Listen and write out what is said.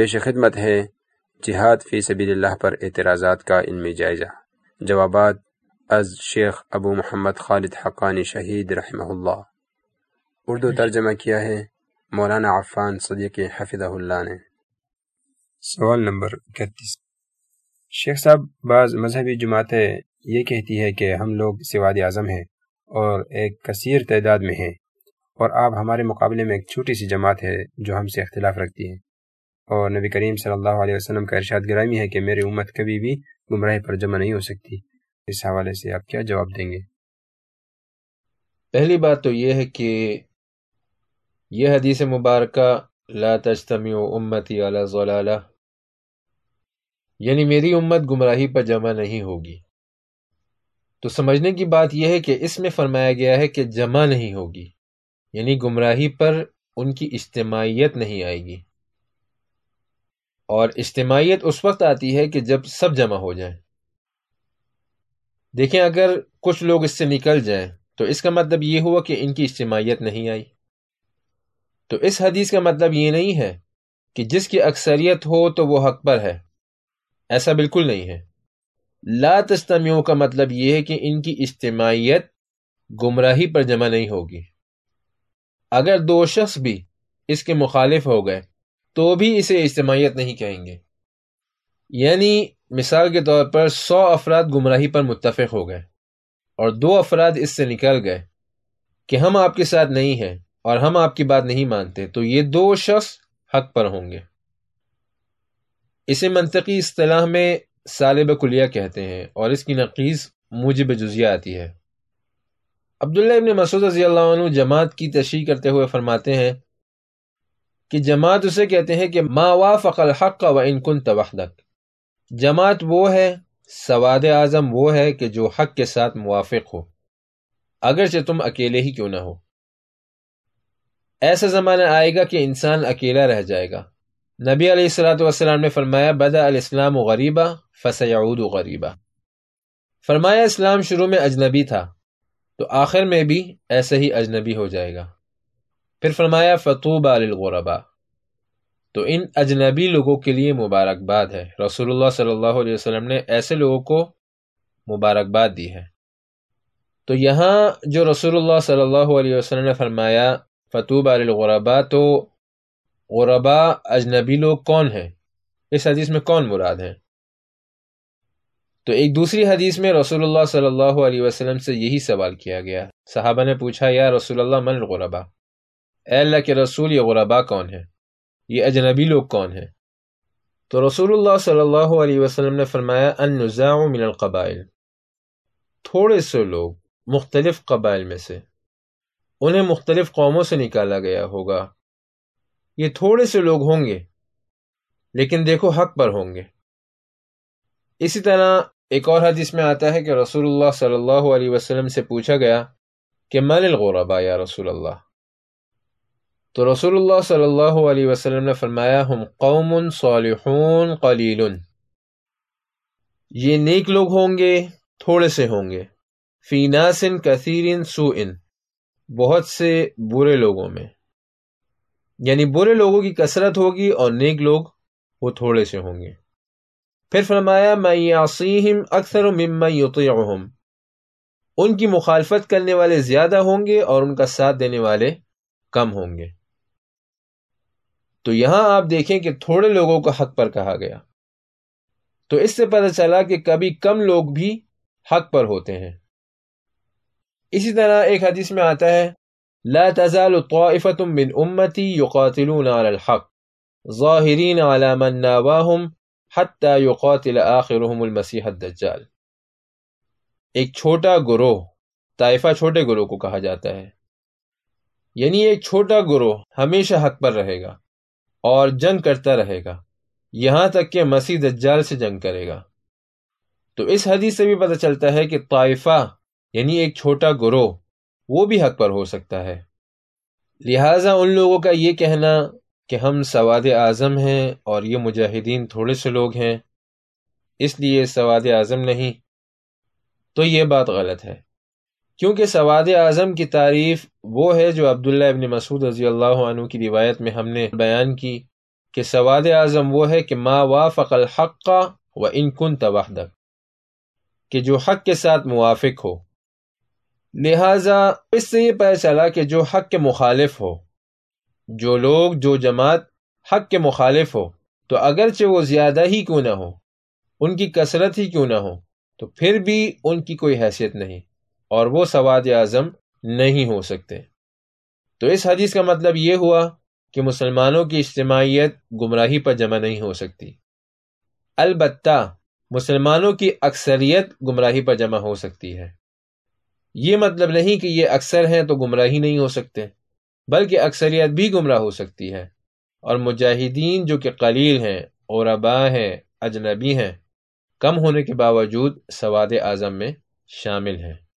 پیش خدمت ہے جہاد فی سبیل اللہ پر اعتراضات کا علمی جائزہ۔ جوابات از شیخ ابو محمد خالد حقانی شہید رحمہ اللہ۔ اردو ترجمہ کیا ہے مولانا عفان صدیق حفظہ اللہ نے۔ سوال نمبر اکتیس۔ شیخ صاحب بعض مذہبی جماعتیں یہ کہتی ہے کہ ہم لوگ سواد اعظم ہیں اور ایک کثیر تعداد میں ہیں اور آپ ہمارے مقابلے میں ایک چھوٹی سی جماعت ہے جو ہم سے اختلاف رکھتی ہے اور نبی کریم صلی اللہ علیہ وسلم کا ارشاد گرامی ہے کہ میری امت کبھی بھی گمراہی پر جمع نہیں ہو سکتی۔ اس حوالے سے آپ کیا جواب دیں گے؟ پہلی بات تو یہ ہے کہ یہ حدیث مبارکہ، لا تجتمع امتی علی ضلالہ یعنی میری امت گمراہی پر جمع نہیں ہوگی۔ تو سمجھنے کی بات یہ ہے کہ اس میں فرمایا گیا ہے کہ جمع نہیں ہوگی یعنی گمراہی پر ان کی اجتماعیت نہیں آئے گی۔ اور اجتماعیت اس وقت آتی ہے کہ جب سب جمع ہو جائیں۔ دیکھیں، اگر کچھ لوگ اس سے نکل جائیں، تو اس کا مطلب یہ ہوا کہ ان کی اجتماعیت نہیں آئی۔ تو اس حدیث کا مطلب یہ نہیں ہے کہ جس کی اکثریت ہو تو وہ حق پر ہے۔ ایسا بالکل نہیں ہے۔ لا تستمیوں کا مطلب یہ ہے کہ ان کی اجتماعیت گمراہی پر جمع نہیں ہوگی۔ اگر دو شخص بھی اس کے مخالف ہو گئے تو بھی اسے اجتماعیت نہیں کہیں گے۔ یعنی مثال کے طور پر سو افراد گمراہی پر متفق ہو گئے اور دو افراد اس سے نکل گئے کہ ہم آپ کے ساتھ نہیں ہیں اور ہم آپ کی بات نہیں مانتے، تو یہ دو شخص حق پر ہوں گے۔ اسے منطقی اصطلاح میں سالب کلیہ کہتے ہیں اور اس کی نقیز موجب جزیہ آتی ہے۔ عبداللہ ابن مسعود رضی اللہ عنہ جماعت کی تشریح کرتے ہوئے فرماتے ہیں کہ جماعت اسے کہتے ہیں کہ ما وافق الحق و ان کن وحدک۔ جماعت وہ ہے، سواد اعظم وہ ہے کہ جو حق کے ساتھ موافق ہو۔ اگرچہ تم اکیلے ہی کیوں نہ ہو۔ ایسا زمانہ آئے گا کہ انسان اکیلا رہ جائے گا۔ نبی علیہ السلاۃ والسلام نے فرمایا، بدا الاسلام غریبہ فسعود غریبہ فرمایا، اسلام شروع میں اجنبی تھا، تو آخر میں بھی ایسے ہی اجنبی ہو جائے گا۔ پھر فرمایا فتوب الغربا تو ان اجنبی لوگوں کے لیے مبارکباد ہے۔ رسول اللہ صلی اللہ علیہ وسلم نے ایسے لوگوں کو مبارکباد دی ہے۔ تو یہاں جو رسول اللہ صلی اللہ علیہ وسلم نے فرمایا فتوب الغربا تو غربا اجنبی لوگ کون ہیں؟ اس حدیث میں کون مراد ہیں؟ تو ایک دوسری حدیث میں رسول اللہ صلی اللہ علیہ وسلم سے یہی سوال کیا گیا۔ صحابہ نے پوچھا، یا رسول اللہ، من الغربا اے اللہ کے رسول، یہ غربا کون ہے یہ اجنبی لوگ کون ہیں؟ تو رسول اللہ صلی اللہ علیہ وسلم نے فرمایا ان من القبائل۔ تھوڑے سے لوگ مختلف قبائل میں سے، انہیں مختلف قوموں سے نکالا گیا ہوگا۔ یہ تھوڑے سے لوگ ہوں گے، لیکن دیکھو حق پر ہوں گے۔ اسی طرح ایک اور حدیث میں آتا ہے کہ رسول اللہ صلی اللہ علیہ وسلم سے پوچھا گیا کہ من الغربا یا رسول اللہ؟ تو رسول اللہ صلی اللہ علیہ وسلم نے فرمایا، ہم قوم صالحون قلیل یہ نیک لوگ ہوں گے، تھوڑے سے ہوں گے۔ فی ناسن کثیر سوئن بہت سے برے لوگوں میں۔ یعنی برے لوگوں کی کثرت ہوگی اور نیک لوگ وہ تھوڑے سے ہوں گے۔ پھر فرمایا میں یاسیم اکثر یطیعہم۔ ان کی مخالفت کرنے والے زیادہ ہوں گے اور ان کا ساتھ دینے والے کم ہوں گے۔ تو یہاں آپ دیکھیں کہ تھوڑے لوگوں کو حق پر کہا گیا۔ تو اس سے پتہ چلا کہ کبھی کم لوگ بھی حق پر ہوتے ہیں۔ اسی طرح ایک حدیث میں آتا ہے، لا تزال طائفة من امتی يقاتلون على الحق، ظاہرین على من ناواهم حتى يقاتل آخرهم المسیح الدجال۔ ایک چھوٹا گروہ، طائفہ چھوٹے گروہ کو کہا جاتا ہے۔ یعنی ایک چھوٹا گروہ ہمیشہ حق پر رہے گا۔ اور جنگ کرتا رہے گا۔ یہاں تک کہ مسیح دجال سے جنگ کرے گا۔ تو اس حدیث سے بھی پتہ چلتا ہے کہ طائفہ یعنی ایک چھوٹا گروہ، وہ بھی حق پر ہو سکتا ہے۔ لہذا ان لوگوں کا یہ کہنا کہ ہم سواد اعظم ہیں اور یہ مجاہدین تھوڑے سے لوگ ہیں، اس لیے سواد اعظم نہیں۔ تو یہ بات غلط ہے۔ کیونکہ سواد اعظم کی تعریف وہ ہے جو عبداللہ ابن مسعود رضی اللہ عنہ کی روایت میں ہم نے بیان کی کہ سواد اعظم وہ ہے کہ ما وافق الحق و ان کن توحدک کہ جو حق کے ساتھ موافق ہو۔ لہذا اس سے یہ پتہ چلا کہ جو حق کے مخالف ہو، جو لوگ، جو جماعت حق کے مخالف ہو، تو اگرچہ وہ زیادہ ہی کیوں نہ ہو، ان کی کثرت ہی کیوں نہ ہو، تو پھر بھی ان کی کوئی حیثیت نہیں۔ اور وہ سواد اعظم نہیں ہو سکتے۔ تو اس حدیث کا مطلب یہ ہوا کہ مسلمانوں کی اجتماعیت گمراہی پر جمع نہیں ہو سکتی۔ البتہ مسلمانوں کی اکثریت گمراہی پر جمع ہو سکتی ہے۔ یہ مطلب نہیں کہ یہ اکثر ہیں تو گمراہی نہیں ہو سکتے، بلکہ اکثریت بھی گمراہ ہو سکتی ہے۔ اور مجاہدین جو کہ قلیل ہیں اور ابا ہیں، اجنبی ہیں، کم ہونے کے باوجود سواد اعظم میں شامل ہیں۔